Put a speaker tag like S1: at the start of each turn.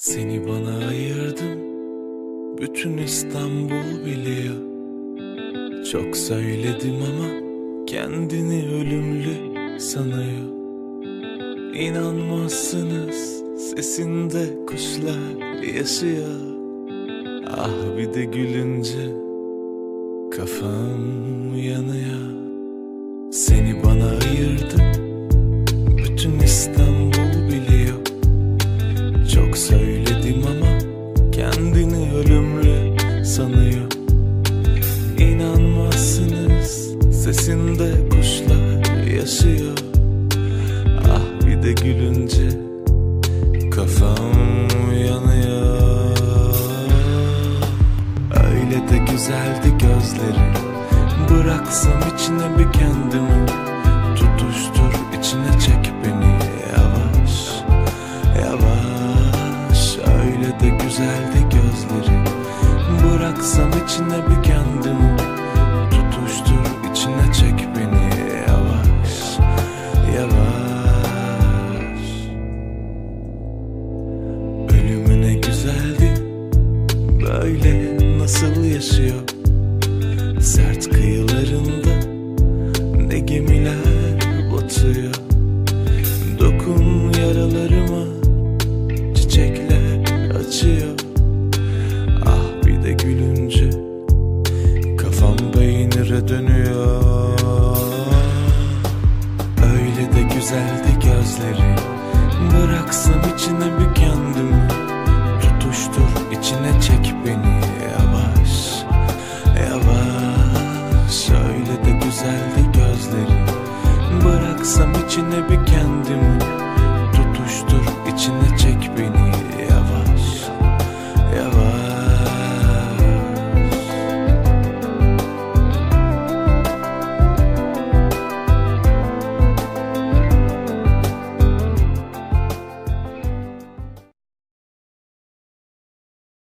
S1: Seni bana ayırdım Bütün İstanbul biliyor. Çok söyledim ama Kendini ölümlü sanıyor. İnanmazsınız Sesinde kuşlar yaşıyor. Ah bir de gülünce Kafam yanıyor sesinde kuşlar yaşıyor. Ah bir de gülünce kafam yanıyor Öyle de güzeldi gözlerin Bıraksam içine bir kendimi. Tutuştur içine çek beni. Yavaş Yavaş. Öyle de güzeldi gözlerin Bıraksam içine bir kendimi nasıl yaşıyor? Sert kıyılarında Ne gemiler batıyor? Dokun yaralarıma Çiçekler açıyor. Ah bir de gülünce Kafam beynire dönüyor. Öyle de güzeldi Alsam içine bir kendimi Tutuştur.